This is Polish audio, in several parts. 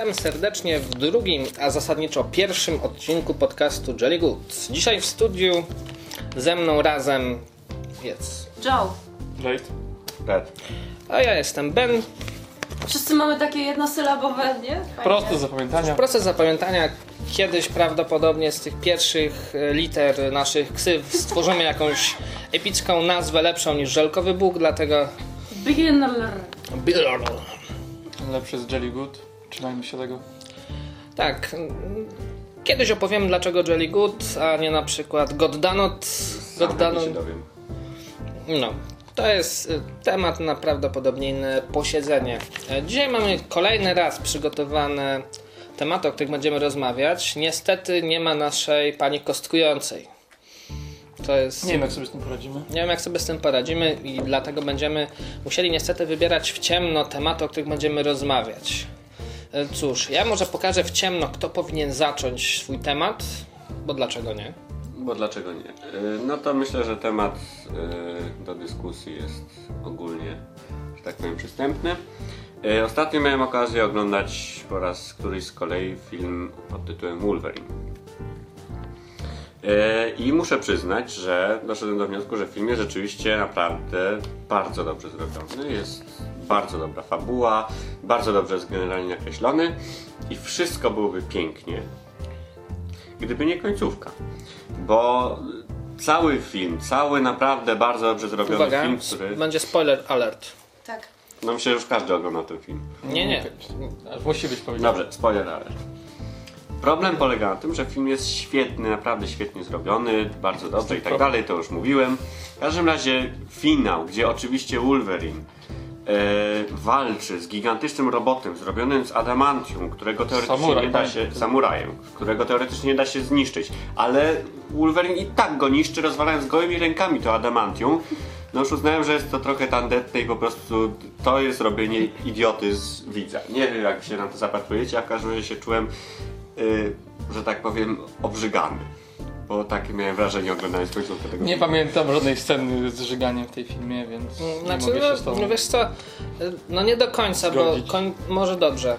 Witam serdecznie w drugim, a zasadniczo pierwszym odcinku podcastu Jelly Good. Dzisiaj w studiu ze mną razem jest Joe. Jade. Red. a ja jestem Ben. Wszyscy mamy takie jednosylabowe, nie? Fajnie. Proste zapamiętania. Proces zapamiętania kiedyś prawdopodobnie z tych pierwszych e, liter naszych ksyw stworzymy jakąś epicką nazwę lepszą niż Żelkowy Bóg, dlatego Beginner. Lepszy z Jelly Good. Trzymajmy się tego. tak. mm, Kiedyś opowiem dlaczego Jelly Good, a nie na przykład God Danot. God Sam Danot. się dowiem. No, to jest y, temat na prawdopodobnie inne posiedzenie. E, Dzisiaj mamy kolejny raz przygotowane tematy, o których będziemy rozmawiać. Niestety nie ma naszej pani kostkującej. To jest. Nie wiem jak sobie z tym poradzimy. Nie wiem, jak sobie z tym poradzimy, i dlatego będziemy musieli niestety wybierać w ciemno tematy, o których będziemy rozmawiać. E, Cóż, ja może pokażę w ciemno, kto powinien zacząć swój temat, bo dlaczego nie? Bo dlaczego nie? Y, No to myślę, że temat y, do dyskusji jest ogólnie, że tak powiem, przystępny. Ostatnio miałem okazję oglądać po raz któryś z kolei film pod tytułem Wolverine. I muszę przyznać, że doszedłem do wniosku, że film jest rzeczywiście naprawdę bardzo dobrze zrobiony. Jest bardzo dobra fabuła, bardzo dobrze jest generalnie nakreślony i wszystko byłoby pięknie, gdyby nie końcówka. Bo cały film, cały naprawdę bardzo dobrze zrobiony Uwaga, film, który. będzie spoiler alert. Tak. No myślę, że już każdy oglądał ten film. Nie, nie. Musi być powiedziane. Dobrze, spoiler alert. Problem polega na tym, że film jest świetny, naprawdę świetnie zrobiony, bardzo dobrze i tak dalej, to już mówiłem. W każdym razie finał, gdzie oczywiście Wolverine walczy z gigantycznym robotem zrobionym z adamantium, którego teoretycznie Samuraj, nie da tak. się, samurajem, którego teoretycznie nie da się zniszczyć, ale Wolverine i tak go niszczy, rozwalając gołymi rękami to adamantium. No już uznałem, że jest to trochę tandetne i po prostu to jest robienie idioty z widza. Nie wiem jak się na to zapatrujecie, a w każdym razie się czułem, yy, że tak powiem, obrzygany. Bo takie miałem wrażenie oglądając końcówkę tego Nie filmu. pamiętam żadnej sceny z żyganiem w tej filmie, więc nie Znaczy, mogę się z no, tobą... no wiesz co, y, no nie do końca, Zgodzić. bo koń, może dobrze.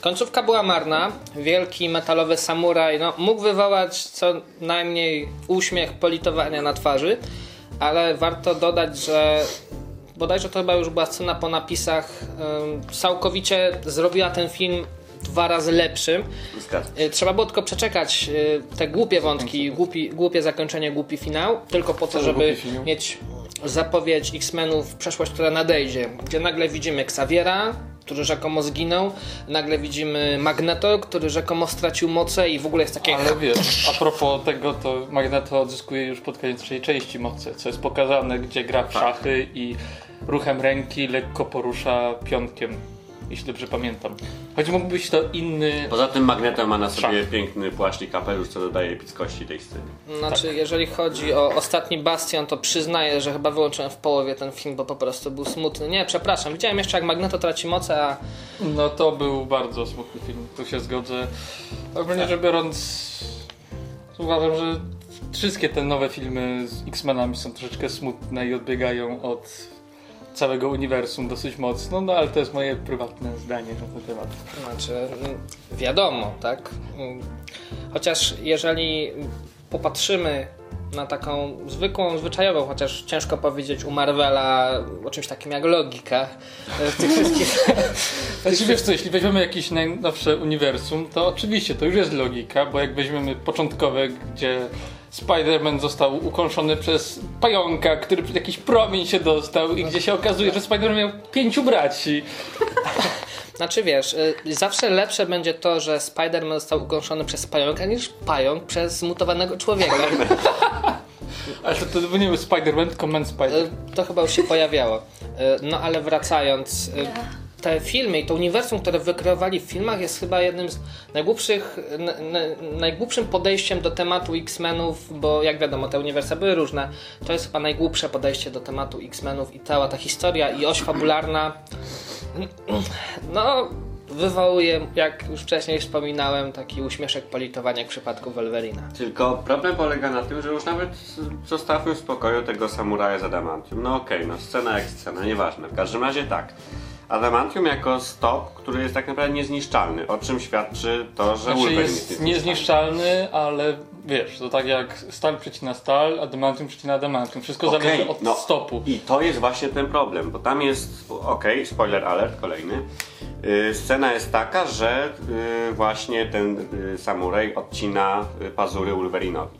Końcówka była marna, wielki metalowy samuraj no, mógł wywołać co najmniej uśmiech politowania na twarzy, ale warto dodać, że bodajże to chyba już była scena po napisach, całkowicie zrobiła ten film dwa razy lepszym. Y, Trzeba było tylko przeczekać y, te głupie wątki, głupi, głupie zakończenie, głupi finał, tylko po to, że żeby mieć zapowiedź X-Menów Przeszłość, która nadejdzie, gdzie nagle widzimy Xaviera, który rzekomo zginął, nagle widzimy Magneto, który rzekomo stracił moce i w ogóle jest takie... Ale wiesz, a propos tego, to Magneto odzyskuje już pod koniec trzeciej części mocy, co jest pokazane, gdzie gra w szachy i ruchem ręki lekko porusza pionkiem, jeśli dobrze pamiętam. Choć mógł być to inny... Poza tym Magneto ma na sobie Szach. piękny płaszcz i kapelusz, co dodaje epickości tej sceny. Znaczy, Tak. jeżeli chodzi o ostatni Bastion, to przyznaję, że chyba wyłączyłem w połowie ten film, bo po prostu był smutny. Nie, przepraszam, widziałem jeszcze jak Magneto traci moce, a No to był bardzo smutny film, tu się zgodzę. Ogólnie rzecz biorąc, uważam, że wszystkie te nowe filmy z X-Menami są troszeczkę smutne i odbiegają od całego uniwersum dosyć mocno, no ale to jest moje prywatne zdanie na ten temat. Znaczy, mm, wiadomo, tak? Mm, Chociaż jeżeli popatrzymy na taką zwykłą, zwyczajową, chociaż ciężko powiedzieć u Marvela o czymś takim jak logika e, w tych wszystkich. Znaczy wiesz co, jeśli weźmiemy jakieś najnowsze uniwersum, to oczywiście to już jest logika, bo jak weźmiemy początkowe, gdzie Spider-Man został ukąszony przez pająka, który przez jakiś promień się dostał i gdzie się okazuje, że Spider-Man miał pięciu braci. Znaczy wiesz, y, zawsze lepsze będzie to, że Spider-Man został ukąszony przez pająka niż pająk przez zmutowanego człowieka. Ale to, to nie był Spider-Man, tylko Man Spider. Y, To chyba już się pojawiało. Y, No ale wracając, te filmy i to uniwersum, które wykreowali w filmach jest chyba jednym z najgłupszych, najgłupszym podejściem do tematu X-Menów, bo jak wiadomo, te uniwersa były różne. To jest chyba najgłupsze podejście do tematu X-Menów i cała ta historia i oś fabularna. No, wywołuje, jak już wcześniej wspominałem, taki uśmieszek politowania w przypadku Wolverina. Tylko problem polega na tym, że już nawet zostawmy w spokoju tego samuraja z adamantium. No okej, no scena jak scena, nieważne. W każdym razie tak. Adamantium jako stop, który jest tak naprawdę niezniszczalny, o czym świadczy to, że Znaczy Wolverine jest niezniszczalny, ale wiesz, to tak jak stal przecina stal, adamantium przecina adamantium. Wszystko Okej, zależy od no. stopu. I to jest właśnie ten problem, bo tam jest, okej, spoiler alert, kolejny. Yy, scena jest taka, że yy, właśnie ten yy, samuraj odcina yy, pazury Wolverinowi.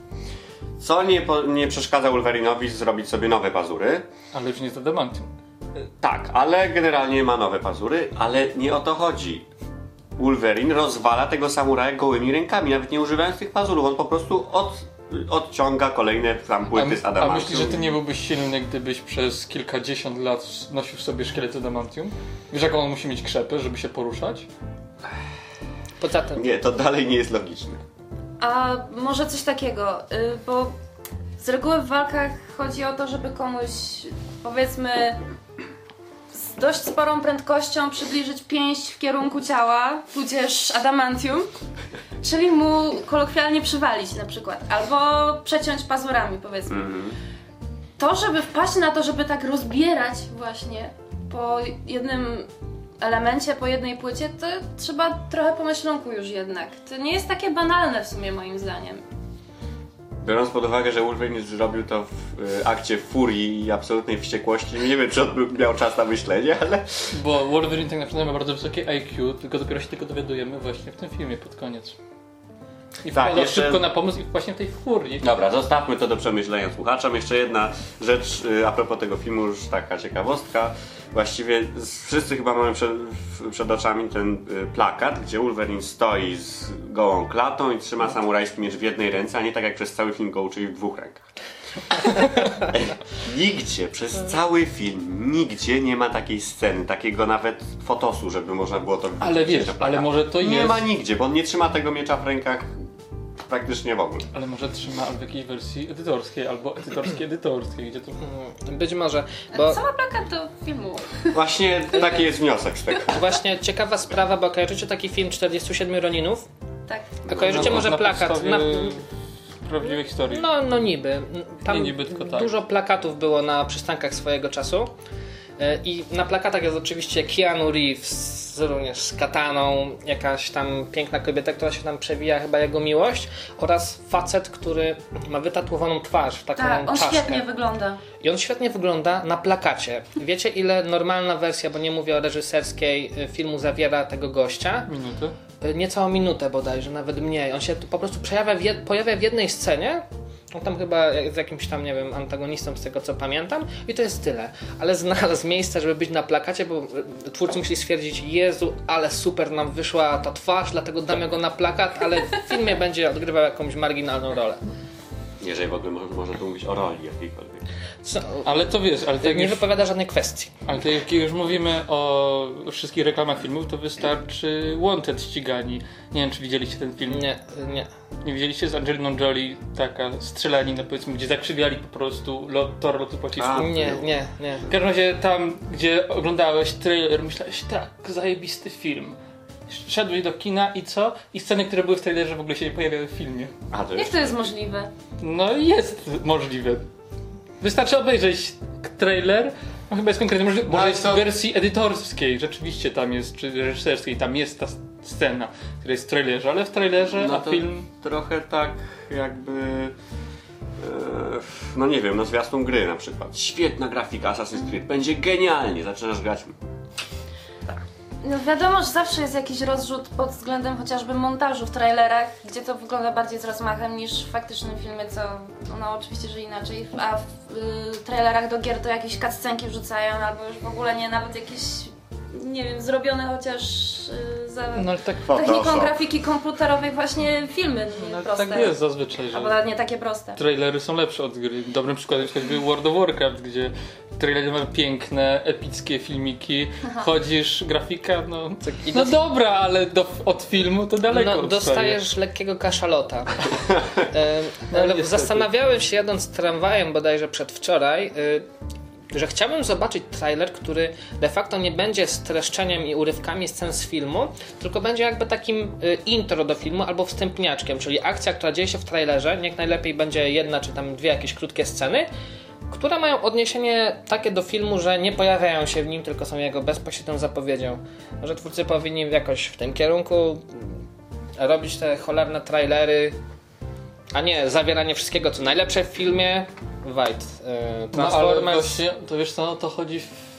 Co nie, nie przeszkadza Wolverinowi zrobić sobie nowe pazury. Ale już nie jest adamantium. Tak, ale generalnie ma nowe pazury, ale nie o to chodzi. Wolverine rozwala tego samuraja gołymi rękami, nawet nie używając tych pazurów. On po prostu od, odciąga kolejne tam płyty z A, a adamantium. myślisz, że ty nie byłbyś silny, gdybyś przez kilkadziesiąt lat nosił w sobie szkielet adamantium? Wiesz, jak on musi mieć krzepę, żeby się poruszać? Poza tym, Nie, to dalej nie jest logiczne. A może coś takiego, y, bo z reguły w walkach chodzi o to, żeby komuś powiedzmy dość sporą prędkością przybliżyć pięść w kierunku ciała, tudzież adamantium, czyli mu kolokwialnie przywalić na przykład, albo przeciąć pazurami powiedzmy. To, żeby wpaść na to, żeby tak rozbierać właśnie po jednym elemencie, po jednej płycie, to trzeba trochę pomyślunku już jednak. To nie jest takie banalne w sumie moim zdaniem. Biorąc pod uwagę, że Wolverine zrobił to w y, akcie furii i absolutnej wściekłości, nie wiem, czy on miał czas na myślenie, ale Bo Wolverine tak naprawdę ma bardzo wysokie IQ, tylko dopiero się tego dowiadujemy właśnie w tym filmie pod koniec. I Tak, jeszcze- szybko na pomysł i właśnie w tej furii. Dobra, zostawmy to do przemyślenia słuchaczom. Jeszcze jedna rzecz y, a propos tego filmu, już taka ciekawostka. Właściwie wszyscy chyba mamy przed, przed oczami ten y, plakat, gdzie Wolverine stoi z gołą klatą i trzyma samurajski miecz w jednej ręce, a nie tak jak przez cały film go uczyli w dwóch rękach. nigdzie, przez cały film, nigdzie nie ma takiej sceny, takiego nawet fotosu, żeby można było to Ale widzieć wiesz, na plakacie. ale może to Nie jest... ma nigdzie, bo on nie trzyma tego miecza w rękach praktycznie w ogóle. Ale może trzyma w jakiejś wersji edytorskiej albo edytorskiej edytorskiej, gdzie to... być może, bo Co ma plakat do filmu? Właśnie taki jest wniosek z tego. właśnie ciekawa sprawa, bo kojarzycie taki film 47 Roninów? Tak. A kojarzycie Na- może na plakat? podstawie Na, prawdziwej historii. no, no niby. Tam Nie niby, tylko tak. dużo plakatów było na przystankach swojego czasu. E, I na plakatach jest oczywiście Keanu Reeves z, również z kataną, jakaś tam piękna kobieta, która się tam przewija, chyba jego miłość, oraz facet, który ma wytatuowaną twarz w taką Tak, on czaszkę. świetnie wygląda. I on świetnie wygląda na plakacie. Wiecie, ile normalna wersja, bo nie mówię o reżyserskiej, y, filmu zawiera tego gościa? Minuty. Y, Niecałą minutę bodajże, nawet mniej. On się tu po prostu przejawia w pojawia w jednej scenie. On tam chyba jest jakimś tam, nie wiem, antagonistą z tego co pamiętam i to jest tyle. Ale znalazł miejsce, żeby być na plakacie, bo y, twórcy musieli stwierdzić, Jezu, ale super nam wyszła ta twarz, dlatego damy go na plakat, ale w filmie będzie odgrywał jakąś marginalną rolę. Jeżeli w ogóle mo- można tu mówić o roli jakiejkolwiek. Co, Ale to wiesz, ale tak nie już, wypowiada żadnej kwestii. ale tak jak już mówimy o wszystkich reklamach filmów, to wystarczy Wanted ścigani. Nie wiem, czy widzieliście ten film. Nie, nie. Nie widzieliście z Angeliną Jolie taka strzelanina, powiedzmy, gdzie zakrzywiali po prostu lot, tor lotu pocisku. A. Nie, nie, nie. W każdym razie tam, gdzie oglądałeś trailer, myślałeś, tak, zajebisty film. Szedłeś do kina i co? I sceny, które były w trailerze w ogóle się nie pojawiały w filmie. A to Jak jest... to jest możliwe? No jest możliwe. Wystarczy obejrzeć trailer. No chyba jest konkretnie możliwe. Może ale jest w wersji edytorskiej, rzeczywiście tam jest, czy reżyserskiej, tam jest ta scena, która jest w trailerze, ale w trailerze, No a film... trochę tak jakby... e, No nie wiem, no zwiastun gry na przykład. Świetna grafika Assassin's Creed, będzie genialnie, zaczynasz grać. No wiadomo, że zawsze jest jakiś rozrzut pod względem chociażby montażu w trailerach, gdzie to wygląda bardziej z rozmachem niż w faktycznym filmie, co no oczywiście, że inaczej, a w y, trailerach do gier to jakieś cutscenki wrzucają, albo już w ogóle nie, nawet jakieś, nie wiem, zrobione chociaż y, za No ale tak, techniką Photoshop. grafiki komputerowej właśnie filmy no, ale proste. tak jest zazwyczaj, że... Albo nawet nie takie proste. Trailery są lepsze od gry. Dobrym przykładem jest choćby World of Warcraft, gdzie trailery mają piękne, epickie filmiki. Chodzisz, grafika, no... I No dobra, ale do, od filmu to daleko No, odstaje. dostajesz lekkiego kaszalota. E, No, ale niestety. zastanawiałem się jadąc tramwajem bodajże przedwczoraj, y, że chciałbym zobaczyć trailer, który de facto nie będzie streszczeniem i urywkami scen z filmu, tylko będzie jakby takim y, intro do filmu albo wstępniaczkiem, czyli akcja, która dzieje się w trailerze, niech najlepiej będzie jedna czy tam dwie jakieś krótkie sceny które mają odniesienie takie do filmu, że nie pojawiają się w nim, tylko są jego bezpośrednią zapowiedzią. Może twórcy powinni jakoś w tym kierunku mm, robić te cholerne trailery, a nie zawieranie wszystkiego, co najlepsze w filmie. White, yy, No ale Transformers. właśnie, to wiesz co, no to chodzi w...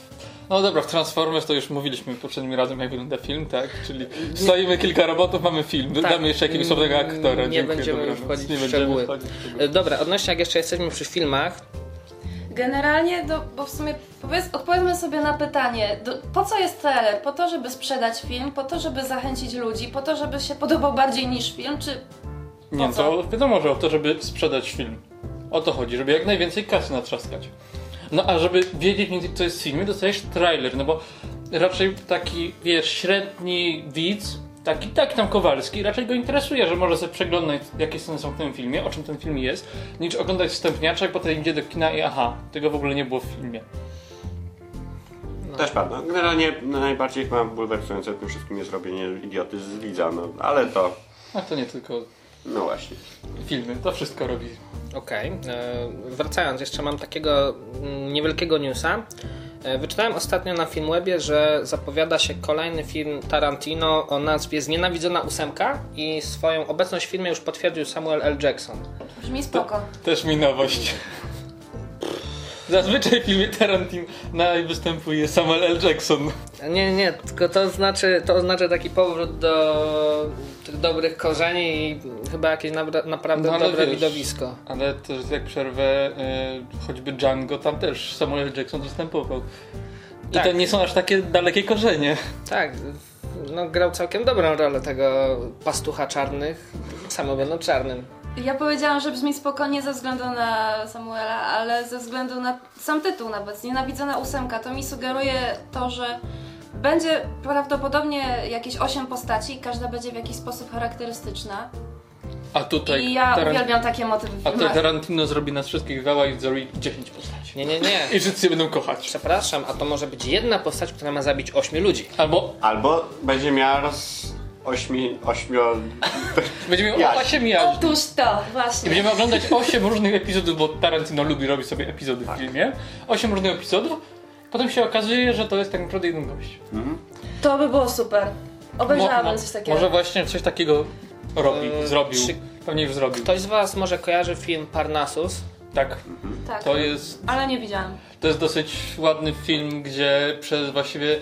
No dobra, w Transformers to już mówiliśmy poprzednim razem, jak wygląda film, tak? Czyli stoimy kilka robotów, mamy film, dodamy jeszcze jakiegoś słabego aktora. Tak. Nie Dziękuję, będziemy dobranoc. wchodzić Nie w będziemy szczegóły. wchodzić w szczegóły. Yy, Dobra, odnośnie jak jeszcze jesteśmy przy filmach, Generalnie, do, bo w sumie powiedz, odpowiedzmy sobie na pytanie, do, po co jest trailer? Po to, żeby sprzedać film, po to, żeby zachęcić ludzi, po to, żeby się podobał bardziej niż film, czy Nie, co? to wiadomo, że o to, żeby sprzedać film. O to chodzi, żeby jak najwięcej kasy natrzaskać. No a żeby wiedzieć mniej więcej, co jest w filmie, dostajesz trailer, no bo raczej taki, wiesz, średni widz, taki, taki tam Kowalski, raczej go interesuje, że może sobie przeglądać, jakie sceny są w tym filmie, o czym ten film jest, niż oglądać wstępniacza i potem idzie do kina i aha, tego w ogóle nie było w filmie. Też prawda. Generalnie najbardziej chyba bulwersujące w tym wszystkim jest robienie idioty z widza, no ale to, A to nie tylko no właśnie. filmy, to wszystko robi. Okej. e, Wracając, jeszcze mam takiego mm, niewielkiego newsa. E, Wyczytałem ostatnio na Filmwebie, że zapowiada się kolejny film Tarantino o nazwie Znienawidzona ósemka i swoją obecność w filmie już potwierdził Samuel L. Jackson. brzmi spoko. Też mi nowość. Zazwyczaj w filmie Tarantino występuje Samuel L. Jackson. Nie, nie, tylko to znaczy, to oznacza taki powrót do tych dobrych korzeni i chyba jakieś naprawdę No, dobre wiesz, widowisko. Ale też jak przerwę y, choćby Django, tam też Samuel L. Jackson występował. I Tak. to nie są aż takie dalekie korzenie. Tak, no grał całkiem dobrą rolę tego pastucha czarnych, sam będą czarnym. Ja powiedziałam, że brzmi spoko nie ze względu na Samuela, ale ze względu na sam tytuł nawet. Znienawidzona ósemka. To mi sugeruje to, że będzie prawdopodobnie jakieś osiem postaci i każda będzie w jakiś sposób charakterystyczna. A tutaj, I ja Taran- uwielbiam takie motywy w a tutaj filmach. Tarantino zrobi nas wszystkich wała i zrobi 10 postaci. Nie, nie, nie. I wszyscy będą kochać. Przepraszam, a to może być jedna postać, która ma zabić ośmiu ludzi. Albo Albo będzie miała roz... ośmi... ośmio... będziemy miał Jaś. 8 jaźni. Otóż to, I właśnie. będziemy oglądać 8 różnych epizodów, bo Tarantino lubi robić sobie epizody w filmie. 8 różnych epizodów. Potem się okazuje, że to jest tak naprawdę jeden gość. To by było super. Obejrzałabym Mo- coś takiego. Może właśnie coś takiego robi, Eee, zrobił. czy- Pewnie już zrobił. Ktoś z Was może kojarzy film Parnassus? Tak. tak, To jest, ale nie widziałam. to jest dosyć ładny film, gdzie przez właściwie.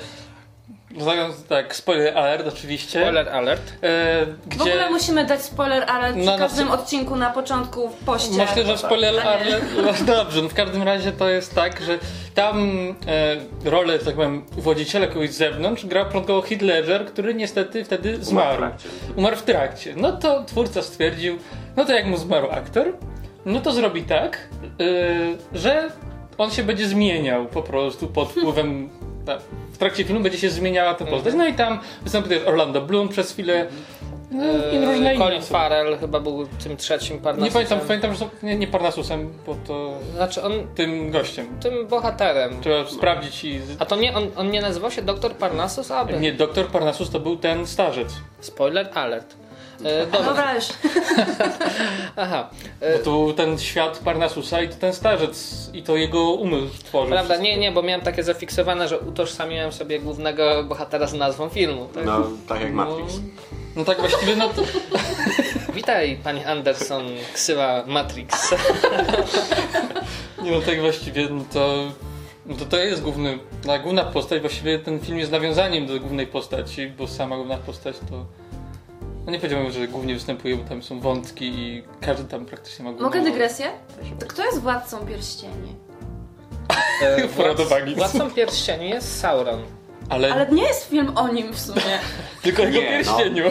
Mówiąc tak, spoiler alert oczywiście. Spoiler alert. E, W gdzie ogóle musimy dać spoiler alert No, na każdym odcinku na początku w poście. Myślę, że spoiler alert. No dobrze, no w każdym razie to jest tak, że tam e, rolę, tak powiem, uwodziciela kogoś z zewnątrz grał początkowo Heath Ledger, który niestety wtedy zmarł. trakcie. Umarł w trakcie. No to twórca stwierdził, no to jak mu zmarł aktor, no to zrobi tak, yy, że on się będzie zmieniał po prostu pod wpływem. w trakcie filmu będzie się zmieniała ta postać. No i tam występuje też Orlando Bloom przez chwilę. No, i różne Eee, inne Colin osoby. Farrell chyba był tym trzecim Parnassusem. Nie pamiętam, pamiętam, że nie, nie Parnasusem, bo to Znaczy on tym gościem. tym bohaterem. Trzeba sprawdzić i... A to nie, on, on nie nazywał się Doktor Parnassus, aby? Nie, doktor Parnasus to był ten starzec. Spoiler alert. E, dobra, Dobra, już. aha. Bo to był ten świat Parnasusa i to ten starzec i to jego umysł stworzył. Prawda, nie, nie, bo miałem takie zafiksowane, że utożsamiłem sobie głównego bohatera z nazwą filmu. Tak? No, tak jak Matrix. No tak właściwie, no to... Witaj, pani Anderson, ksywa Matrix. Nie no tak właściwie, no to... No to to jest główny, no, główna postać, właściwie ten film jest nawiązaniem do głównej postaci, bo sama główna postać to... No nie powiedziałbym, że głównie występuje, bo tam są wątki i każdy tam praktycznie ma główną Mogę dygresję? To kto jest władcą pierścieni? E, Frodo Baggins. Władcą pierścieni jest Sauron. Ale, Ale nie jest film o nim w sumie. tylko jego Nie, no. pierścieniu.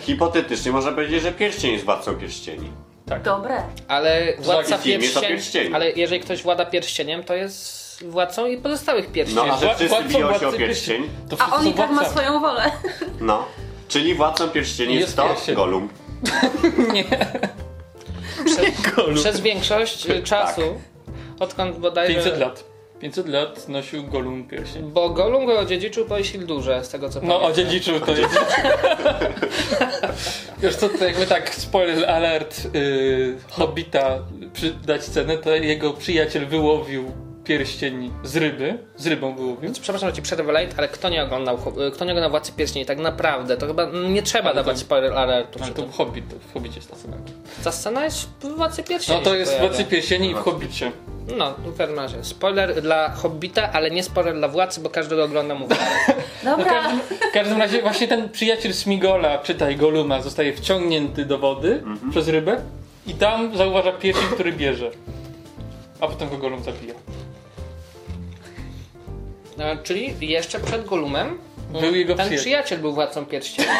Hipotetycznie można powiedzieć, że pierścień jest władcą pierścieni. Dobre. Ale władca film jest o pierścieni, pierścieniu. ale jeżeli ktoś włada pierścieniem, to jest władcą i pozostałych pierścieni. No, a że Wła- wszyscy władcą biją się o władcy pierścień. To A wszyscy on są i tak ma władcami. swoją wolę. No. Czyli władcą pierścieni jest, Jest to pierścień. Golum. Przez, przez większość y, czasu, odkąd bodajże... 500 lat. 500 lat nosił Gollum pierścień. Bo Gollum go odziedziczył po Isildurze, z tego co No, pamiętam. odziedziczył to jest. Wiesz co, to jakby tak, spoiler alert, yy, Hobbita przy, dać scenę, to jego przyjaciel wyłowił pierścień z ryby, z rybą wyłowił. Przepraszam, że ci przerwę late, ale kto nie oglądał, kto nie oglądał Władcy Pierścieni, tak naprawdę, to chyba nie trzeba Ale dawać spoiler alertu. Ale to w Hobbit, w Hobbicie jest ta scena. Ta scena jest w Władcy Pierścieni. No to jest w. Władcy Pierścieni i w Hobbicie. No, w każdym razie. Spoiler dla Hobbita, ale nie spoiler dla Władcy, bo każdy go ogląda mówi. No, w, Dobra, każdym, w każdym razie właśnie ten przyjaciel Smigola, czytaj Goluma, zostaje wciągnięty do wody przez rybę i tam zauważa pierścień, który bierze. A potem go Golum zabija. E, Czyli jeszcze przed Golumem Był jego ten przyjaciel. przyjaciel był Władcą Pierścieni.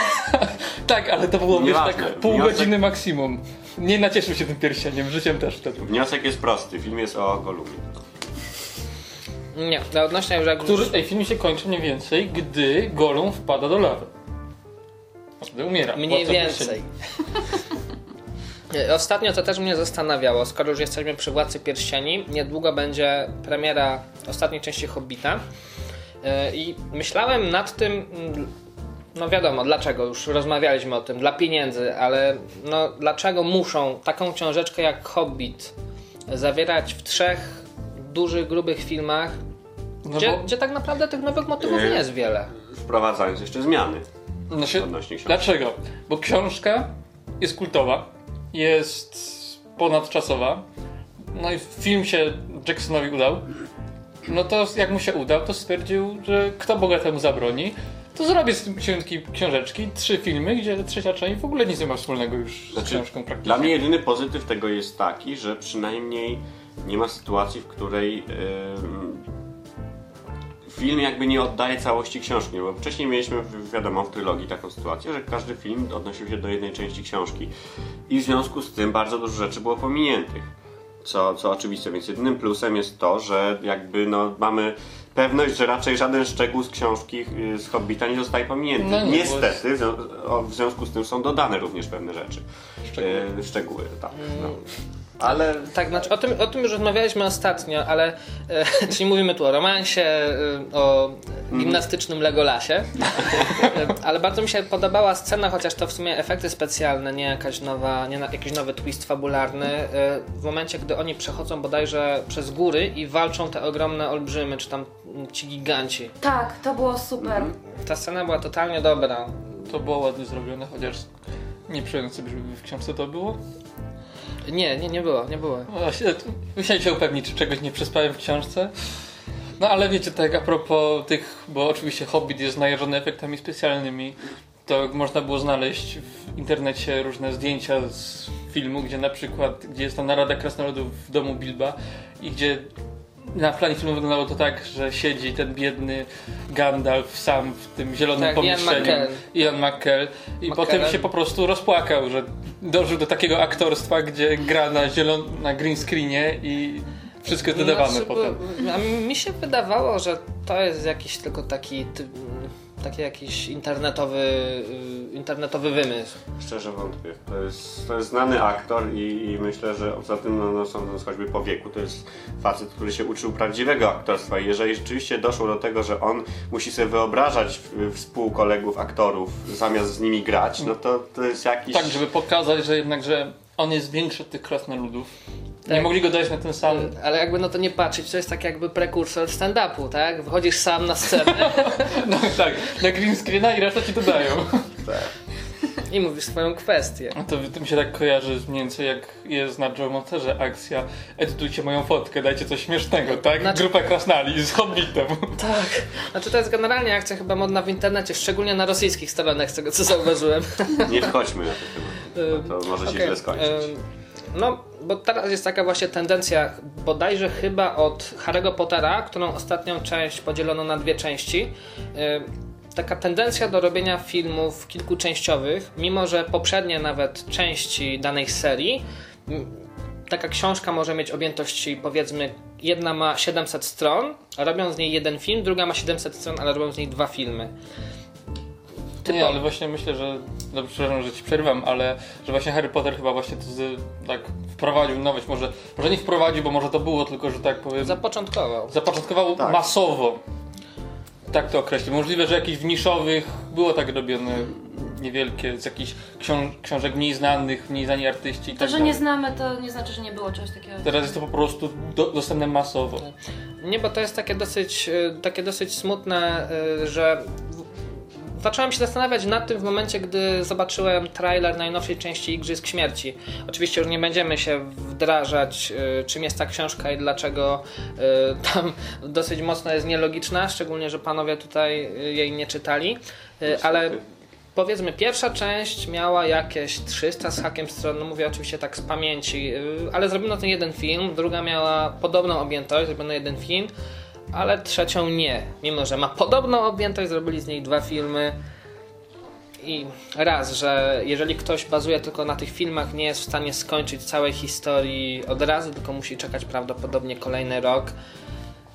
Tak, ale to było wiesz, tak pół Wniosek- godziny maksimum. Nie nacieszył się tym pierścieniem, życiem też wtedy. Wniosek jest prosty. Film jest o Golumie. Nie, no odnośnie już jak Który tej film się kończy mniej więcej, gdy Golum wpada do lawy. Wtedy umiera. Mniej więcej. E, Ostatnio to też mnie zastanawiało, skoro już jesteśmy przy Władcy Pierścieni, niedługo będzie premiera ostatniej części Hobbita E, i myślałem nad tym, mm, no wiadomo, dlaczego, już rozmawialiśmy o tym, dla pieniędzy, ale no dlaczego muszą taką książeczkę jak Hobbit zawierać w trzech dużych, grubych filmach, No gdzie, bo, gdzie tak naprawdę tych nowych motywów Nie. nie jest wiele. Wprowadzając jeszcze zmiany znaczy, dlaczego? Bo książka jest kultowa, jest ponadczasowa, no i film się Jacksonowi udał. No to jak mu się udał, to stwierdził, że kto Boga temu zabroni, to zrobię z tym książeczki, trzy filmy, gdzie trzecia część w ogóle nic nie ma wspólnego już z Znaczy, książką praktycznie. Dla mnie jedyny pozytyw tego jest taki, że przynajmniej nie ma sytuacji, w której ym, film jakby nie oddaje całości książki, bo wcześniej mieliśmy, wiadomo, w trylogii taką sytuację, że każdy film odnosił się do jednej części książki i w związku z tym bardzo dużo rzeczy było pominiętych. Co, co oczywiste, więc jedynym plusem jest to, że jakby no, mamy pewność, że raczej żaden szczegół z książki y, z Hobbita nie zostaje pominięty. No nie, Niestety, w związku z tym są dodane również pewne rzeczy. Szczegóły. Szczegóły, szczegóły tak. No. Ale Tak, znaczy o tym, o tym już rozmawialiśmy ostatnio, ale e, czyli mówimy tu o romansie, e, o gimnastycznym Legolasie, e, ale bardzo mi się podobała scena, chociaż to w sumie efekty specjalne, nie jakaś nowa, nie na, jakiś nowy twist fabularny, e, w momencie, gdy oni przechodzą bodajże przez góry i walczą te ogromne olbrzymy, czy tam ci giganci. tak, to było super. Ta scena była totalnie dobra. To było ładnie zrobione, chociaż nie przyjąłem sobie, żeby w książce to było. Nie, nie, nie było, nie było. No Właśnie, musiałem się upewnić, czy czegoś nie przespałem w książce. No ale wiecie, tak a propos tych, bo oczywiście Hobbit jest najeżony efektami specjalnymi, to można było znaleźć w internecie różne zdjęcia z filmu, gdzie na przykład, gdzie jest ta narada krasnoludów w domu Bilba i gdzie na planie filmu wyglądało to tak, że siedzi ten biedny Gandalf sam w tym zielonym Tak, Ian pomieszczeniu. McKellen. Ian McKell. I McKellen. potem się po prostu rozpłakał, że dążył do takiego aktorstwa, gdzie gra na, zielon- na green screenie i wszystko jest dodawane Znaczy, potem. bo- A mi się wydawało, że to jest jakiś tylko taki, taki jakiś internetowy, y, internetowy wymysł. szczerze wątpię. To jest, to jest znany aktor i, i myślę, że poza tym, no, no sądząc choćby po wieku, to jest facet, który się uczył prawdziwego aktorstwa i jeżeli rzeczywiście doszło do tego, że on musi sobie wyobrażać współkolegów aktorów zamiast z nimi grać, no to to jest jakiś... Tak, żeby pokazać, że jednak, że on jest większy od tych krasnoludów. Nie Tak. mogli go dać na ten sam... Ale jakby no to nie patrzeć, to jest tak jakby prekursor stand-upu, tak? Wychodzisz sam na scenę No tak, na green screena i resztę ci dodają. Tak. i mówisz swoją kwestię. No to, to mi się tak kojarzy mniej więcej jak jest na Joe Monterze akcja edytujcie moją fotkę, dajcie coś śmiesznego, tak? Znaczy- Grupa krasnali z Hobbitem. Tak. Znaczy to jest generalnie akcja chyba modna w internecie, szczególnie na rosyjskich stronach, z tego co zauważyłem. Nie wchodźmy na ten temat, bo to może się Okej, źle skończyć. No, bo teraz jest taka właśnie tendencja, bodajże chyba od Harry'ego Pottera, którą ostatnią część podzielono na dwie części. Taka tendencja do robienia filmów kilkuczęściowych, mimo że poprzednie nawet części danej serii, taka książka może mieć objętość powiedzmy jedna ma 700 stron, a robią z niej jeden film, druga ma 700 stron, ale robią z niej dwa filmy. Nie, ale właśnie myślę, że. Dobrze, przepraszam, że ci przerywam, ale że właśnie Harry Potter chyba właśnie to z, tak wprowadził nowość, może, może nie wprowadził, bo może to było, tylko że tak powiem, Zapoczątkował. zapoczątkował Tak. masowo. Tak to określę. Możliwe, że jakichś w niszowych było tak robione niewielkie, z jakichś książ książek mniej znanych, mniej znani artyści To, tak że dalej. nie znamy, to nie znaczy, że nie było czegoś takiego. Teraz jest to po prostu do, dostępne masowo. Nie, bo to jest takie dosyć, y, takie dosyć smutne, y, że zacząłem się zastanawiać nad tym w momencie, gdy zobaczyłem trailer najnowszej części Igrzysk Śmierci. Oczywiście już nie będziemy się wdrażać, y, czym jest ta książka i dlaczego y, tam dosyć mocno jest nielogiczna, szczególnie, że panowie tutaj y, jej nie czytali, ale Powiedzmy, pierwsza część miała jakieś 300 z hakiem stron, no mówię oczywiście tak z pamięci, ale zrobiono ten jeden film, druga miała podobną objętość, zrobiono jeden film, ale trzecią nie. Mimo, że ma podobną objętość, zrobili z niej dwa filmy. I raz, że jeżeli ktoś bazuje tylko na tych filmach, nie jest w stanie skończyć całej historii od razu, tylko musi czekać prawdopodobnie kolejny rok,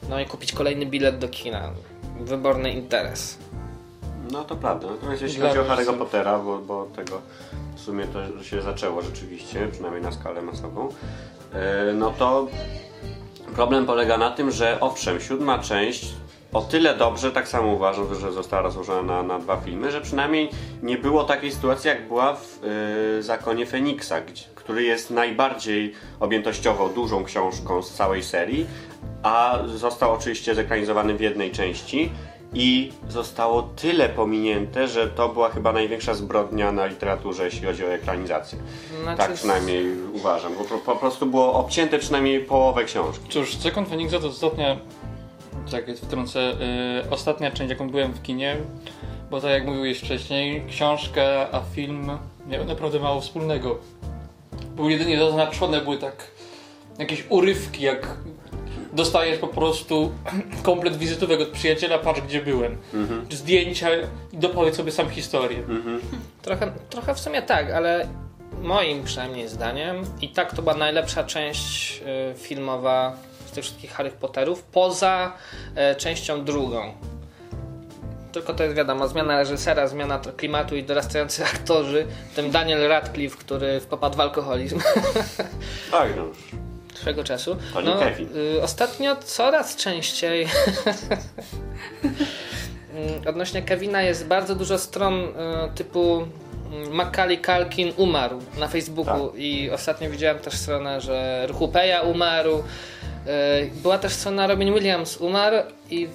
no i kupić kolejny bilet do kina. Wyborny interes. No to prawda. Natomiast jeśli Dla chodzi o Harry'ego Pottera, bo, bo tego w sumie to się zaczęło rzeczywiście, przynajmniej na skalę masową, e, no to problem polega na tym, że owszem, siódma część o tyle dobrze, tak samo uważam, że została rozłożona na, na dwa filmy, że przynajmniej nie było takiej sytuacji, jak była w e, Zakonie Feniksa, gdzie, który jest najbardziej objętościowo dużą książką z całej serii, a został oczywiście zekranizowany w jednej części i zostało tyle pominięte, że to była chyba największa zbrodnia na literaturze, jeśli chodzi o ekranizację. Znaczy, tak przynajmniej uważam, bo po, po prostu było obcięte przynajmniej połowę książki. Cóż, Second Phoenixa to ostatnia, tak jest wtrącę, yy, ostatnia część jaką byłem w kinie, bo tak jak mówiłeś wcześniej, książka a film miały naprawdę mało wspólnego. Były jedynie zaznaczone, były tak jakieś urywki, jak dostajesz po prostu komplet wizytówek od przyjaciela, patrz gdzie byłem. Czy zdjęcia i dopowiedz sobie sam historię. Trochę, trochę w sumie tak, ale moim przynajmniej zdaniem i tak to była najlepsza część y, filmowa z tych wszystkich Harry Potterów, poza e, częścią drugą. Tylko to jest wiadomo, zmiana reżysera, zmiana klimatu i dorastający aktorzy, w tym Daniel Radcliffe, który popadł w alkoholizm Tak, no już. Swego czasu. To nie Kevin. y, ostatnio coraz częściej Mm, odnośnie Kevina jest bardzo dużo stron y, typu mm, Macaulay Culkin umarł na Facebooku Tak. i ostatnio widziałem też stronę, że Ruchupeja umarł. Y, Była też strona Robin Williams umarł i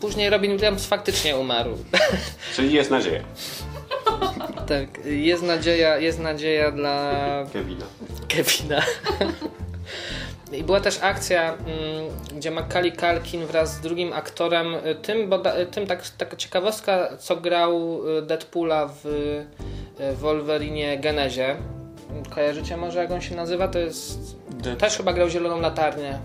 później Robin Williams faktycznie umarł. Czyli jest nadzieja. tak, jest nadzieja, jest nadzieja dla Kevina. Kevina. I była też akcja, mm, gdzie Macaulay Culkin wraz z drugim aktorem, y, tym, da- y, tym tak, taka ciekawostka, co grał y, Deadpoola w Wolverinie Genezie. Kojarzycie może jak on się nazywa? To jest... Dead, Też chyba grał Zieloną Latarnię.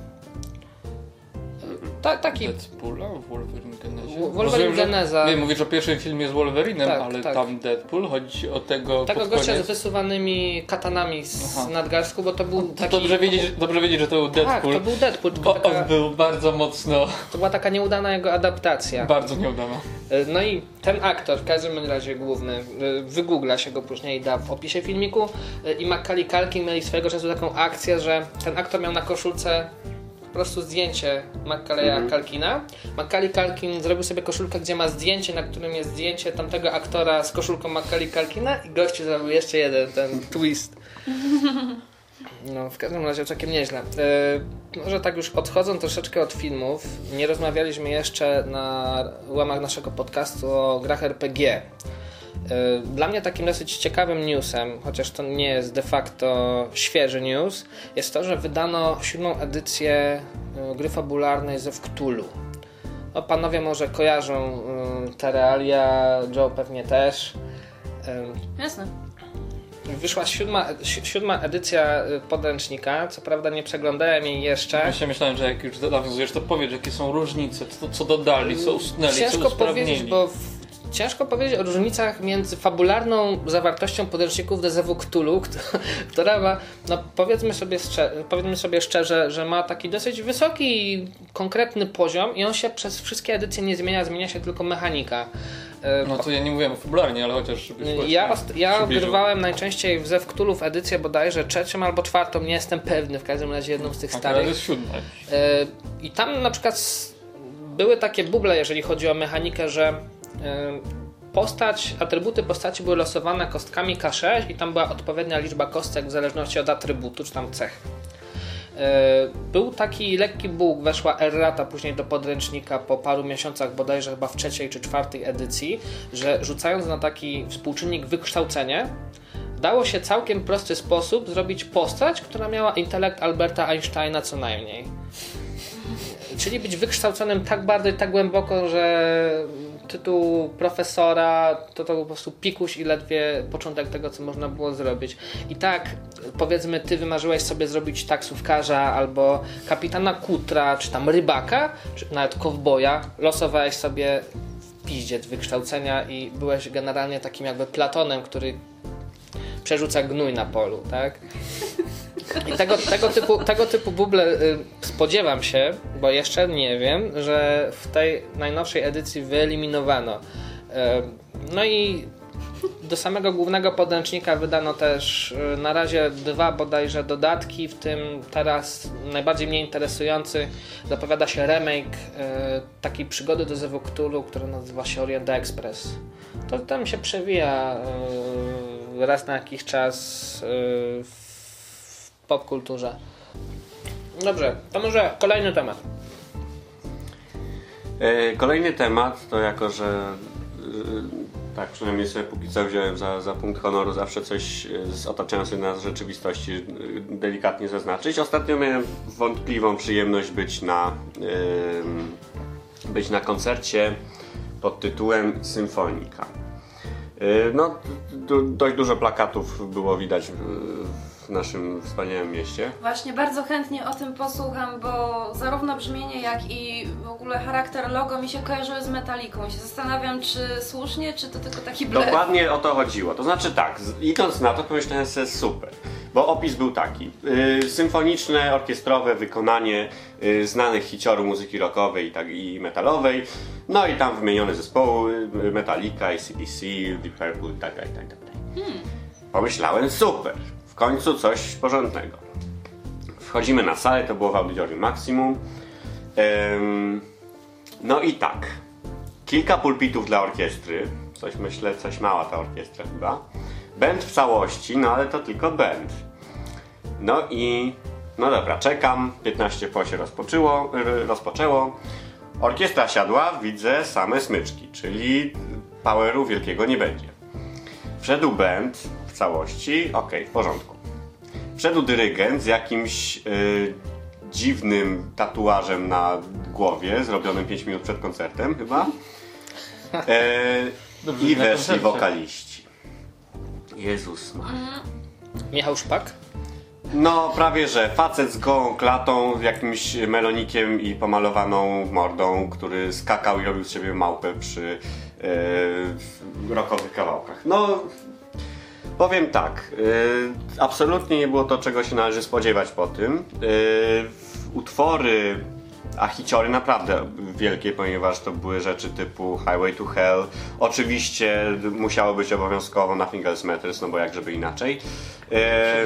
Ta, taki... Deadpoola w Wolverine Genezie? Wolverine Rozumiem, Geneza. Nie, mówisz o pierwszym filmie z Wolverinem, Tak, ale tak. tam Deadpool, chodzi o tego Tego gościa koniec? z wysuwanymi katanami z Aha. nadgarstku, bo to był To taki... Dobrze wiedzieć, dobrze wiedzieć, że to był Tak, Deadpool. to był Deadpool, Bo taka, on był bardzo mocno, to była taka nieudana jego adaptacja. bardzo nieudana. E, No i ten aktor, w każdym razie główny, e, wygoogla się go później i da w opisie filmiku e, i Macaulay Culkin mieli swojego czasu taką akcję, że ten aktor miał na koszulce prostu zdjęcie Macaulay'a Culkina. Macaulay Culkin zrobił sobie koszulkę, gdzie ma zdjęcie, na którym jest zdjęcie tamtego aktora z koszulką Macaulay Culkina i gościu zrobił jeszcze jeden, ten twist. No, w każdym razie całkiem nieźle. Yy, może tak już odchodząc troszeczkę od filmów, nie rozmawialiśmy jeszcze na łamach naszego podcastu o grach RPG. Yy, Dla mnie takim dosyć ciekawym newsem, chociaż to nie jest de facto świeży news, jest to, że wydano siódmą edycję yy, gry fabularnej ze Cthulhu. No, panowie może kojarzą yy, te realia, Joe pewnie też. Jasne. Wyszła siódma, si- siódma edycja podręcznika. Co prawda nie przeglądałem jej jeszcze. Właśnie myślałem, że jak już nawiązujesz, to powiedz, jakie są różnice, co, co dodali, co usunęli, co Ciężko usprawnili. powiedzieć, bo w, ciężko powiedzieć o różnicach między fabularną zawartością podręczników DZW Cthulhu, która ma, no powiedzmy sobie, szczerze, powiedzmy sobie szczerze, że ma taki dosyć wysoki, konkretny poziom i on się przez wszystkie edycje nie zmienia, zmienia się tylko mechanika. E, No to ja nie mówiłem fabularnie, ale chociaż Ja, ja odgrywałem najczęściej w Zew Cthulhu w edycję bodajże trzecią albo czwartą, nie jestem pewny, w każdym razie jedną z tych Tak, starych. ale jest siódma. E, I tam na przykład były takie buble, jeżeli chodzi o mechanikę, że postać, atrybuty postaci były losowane kostkami K6 i tam była odpowiednia liczba kostek w zależności od atrybutu czy tam cech. E, Był taki lekki bóg, weszła errata później do podręcznika po paru miesiącach, bodajże chyba w trzeciej czy czwartej edycji, że rzucając na taki współczynnik wykształcenie, dało się całkiem prosty sposób zrobić postać, która miała intelekt Alberta Einsteina co najmniej. Czyli być wykształconym tak bardzo i tak głęboko, że tytuł profesora to to po prostu pikuś i ledwie początek tego, co można było zrobić. I tak, powiedzmy, ty wymarzyłeś sobie zrobić taksówkarza albo kapitana kutra, czy tam rybaka, czy nawet kowboja. Losowałeś sobie piździec wykształcenia i byłeś generalnie takim jakby Platonem, który przerzuca gnój na polu, tak? I tego, tego, typu, tego typu buble y, spodziewam się, bo jeszcze nie wiem, że w tej najnowszej edycji wyeliminowano. Y, No i do samego głównego podręcznika wydano też y, na razie dwa bodajże dodatki, w tym teraz najbardziej mnie interesujący zapowiada się remake takiej przygody do Zewu Cthulhu, która nazywa się Orient Express. To tam się przewija raz na jakiś czas w popkulturze. Dobrze, to może kolejny temat. E, Kolejny temat to jako, że e, tak przynajmniej sobie póki co wziąłem za, za punkt honoru zawsze coś e, z otaczającej nas rzeczywistości delikatnie zaznaczyć. Ostatnio miałem wątpliwą przyjemność być na, być na koncercie pod tytułem Symfonika. No, dość dużo plakatów było widać w, w naszym wspaniałym mieście. Właśnie bardzo chętnie o tym posłucham, bo zarówno brzmienie, jak i w ogóle charakter logo mi się kojarzyły z metaliką. Się zastanawiam, czy słusznie, czy to tylko taki blef. Dokładnie o to chodziło. To znaczy tak, idąc na to pomyślałem sobie super, bo opis był taki. Yy, symfoniczne, orkiestrowe wykonanie yy, znanych hiciorów muzyki rockowej i, tak, i metalowej. No i tam wymienione zespoły yy, Metallica, ACDC, Deep Purple i tak dalej, i tak dalej. Pomyślałem super, w końcu coś porządnego. Wchodzimy na salę, to było w Auditorium Maximum. No i tak, kilka pulpitów dla orkiestry. Coś myślę, coś mała ta orkiestra chyba. Band w całości, no ale to tylko band. No i no dobra, czekam. 15 po się rozpoczęło, rozpoczęło. Orkiestra siadła, widzę same smyczki, czyli poweru wielkiego nie będzie. Wszedł band całości, okej, w porządku. Wszedł dyrygent z jakimś y, dziwnym tatuażem na głowie, zrobionym 5 minut przed koncertem chyba. E, Dobrze, I weszli koncercie. wokaliści. Jezus Maria. Michał Szpak? No, prawie że facet z gołą klatą, jakimś melonikiem i pomalowaną mordą, który skakał i robił z siebie małpę przy e, rockowych kawałkach. No, powiem tak, e, absolutnie nie było to, czego się należy spodziewać po tym. E, utwory, a hiciory naprawdę wielkie, ponieważ to były rzeczy typu Highway to Hell. Oczywiście musiało być obowiązkowo Nothing Else Matters, no bo jak żeby inaczej. E,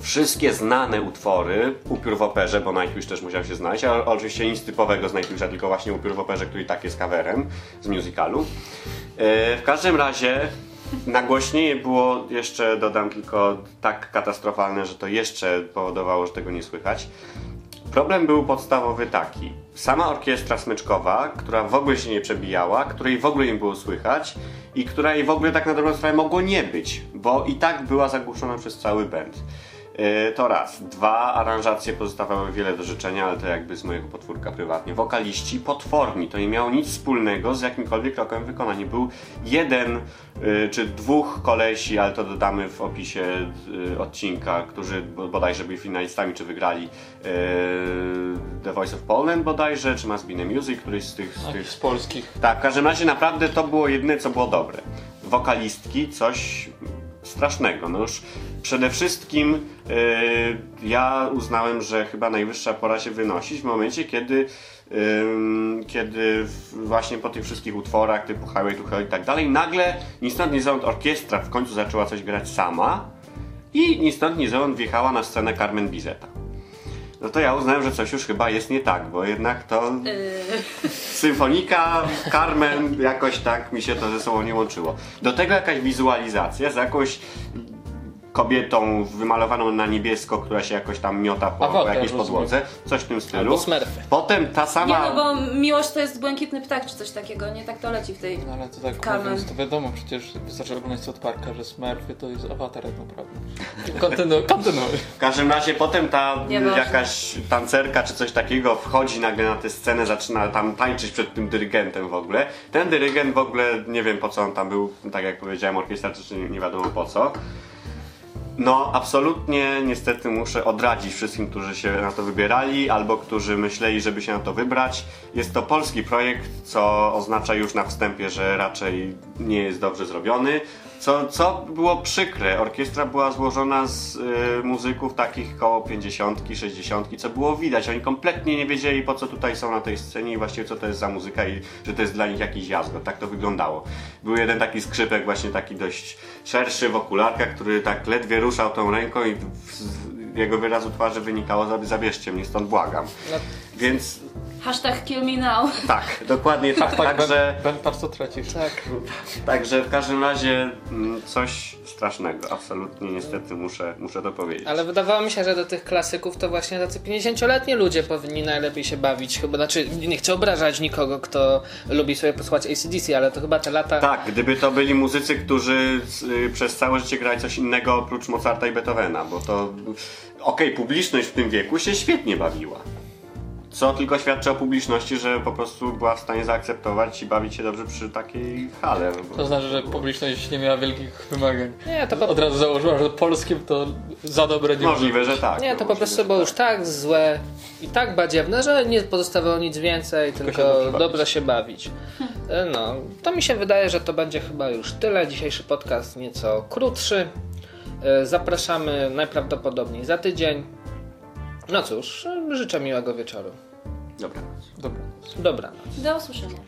wszystkie znane utwory, upiór w operze, bo Nightwish też musiał się znaleźć, ale oczywiście nic typowego z Nightwisha, tylko właśnie upiór w operze, który i tak jest coverem z musicalu. W każdym razie nagłośnienie było jeszcze, dodam tylko, tak katastrofalne, że to jeszcze powodowało, że tego nie słychać. Problem był podstawowy taki. Sama orkiestra smyczkowa, która w ogóle się nie przebijała, której w ogóle nie było słychać i której w ogóle tak na dobrą sprawę mogło nie być, bo i tak była zagłuszona przez cały band. E, To raz. Dwa, aranżacje pozostawały wiele do życzenia, ale to jakby z mojego potwórka prywatnie. Wokaliści potworni, to nie miało nic wspólnego z jakimkolwiek rokiem wykonania. Był jeden y, czy dwóch kolesi, ale to dodamy w opisie y, odcinka, którzy bo- bodajże byli finalistami, czy wygrali The Voice of Poland bodajże, czy The Music, któryś z tych, z tych z polskich. tak, w każdym razie naprawdę to było jedyne, co było dobre. Wokalistki coś strasznego. No już przede wszystkim yy, ja uznałem, że chyba najwyższa pora się wynosić w momencie, kiedy ym, kiedy właśnie po tych wszystkich utworach typu Highway to Hell i tak dalej, nagle ni stąd orkiestra w końcu zaczęła coś grać sama i ni stąd ni wjechała na scenę Carmen Bizeta. No to ja uznałem, że coś już chyba jest nie tak, bo jednak to Symfonika, Carmen, jakoś tak mi się to ze sobą nie łączyło. Do tego jakaś wizualizacja z jakąś kobietą wymalowaną na niebiesko, która się jakoś tam miota po, po jakiejś rozumiem. podłodze, coś w tym stylu. Albo Smurfy. Potem ta Nie sama... no, bo miłość to jest błękitny ptak czy coś takiego, nie tak to leci w tej... No ale to tak mówiąc, to wiadomo, przecież wystarczy oglądać South Parka, że Smurfy to jest awatar tak naprawdę. Kontynuuj, kontynuuj. W każdym razie potem ta Nieważne. jakaś tancerka czy coś takiego wchodzi nagle na tę scenę, zaczyna tam tańczyć przed tym dyrygentem w ogóle. Ten dyrygent w ogóle, nie wiem po co on tam był, tak jak powiedziałem, orkiestratycznie nie wiadomo po co. No, absolutnie niestety muszę odradzić wszystkim, którzy się na to wybierali albo którzy myśleli, żeby się na to wybrać. Jest to polski projekt, co oznacza już na wstępie, że raczej nie jest dobrze zrobiony. Co, co było przykre, orkiestra była złożona z y, muzyków takich koło 50, 60, co było widać. Oni kompletnie nie wiedzieli po co tutaj są na tej scenie i właściwie co to jest za muzyka i że to jest dla nich jakiś jazgot. Tak to wyglądało. Był jeden taki skrzypek właśnie taki dość szerszy w okularkach, który tak ledwie ruszał tą ręką i z jego wyrazu twarzy wynikało "Zabi- zabierzcie mnie stąd, błagam. No. Więc Hashtag kill me now. tak, dokładnie tak. Tak, Także... ben, co tracisz. Tak. Także w każdym razie mm, coś strasznego. Absolutnie niestety muszę, muszę to powiedzieć. Ale wydawało mi się, że do tych klasyków to właśnie tacy 50-letni ludzie powinni najlepiej się bawić. Chyba, znaczy, nie chcę obrażać nikogo, kto lubi sobie posłuchać ACDC, ale to chyba te lata... Tak, gdyby to byli muzycy, którzy y, przez całe życie grali coś innego oprócz Mozarta i Beethovena, bo to okej, publiczność w tym wieku się świetnie bawiła. Co tylko świadczy o publiczności, że po prostu była w stanie zaakceptować i bawić się dobrze przy takiej hale. no bo- To znaczy, że publiczność nie miała wielkich wymagań. Nie, to po, Od razu założyła, że polskim to za dobre nie Możliwe, że tak. nie, to po prostu było tak. już tak złe i tak badziewne, że nie pozostawało nic więcej, się tylko dobrze bawić. dobrze się bawić. No, to mi się wydaje, że to będzie chyba już tyle. Dzisiejszy podcast nieco krótszy. E, Zapraszamy najprawdopodobniej za tydzień. No cóż, życzę miłego wieczoru. Dobra. Dobra. Dobranoc. Do usłyszenia.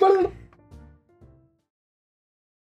Bal-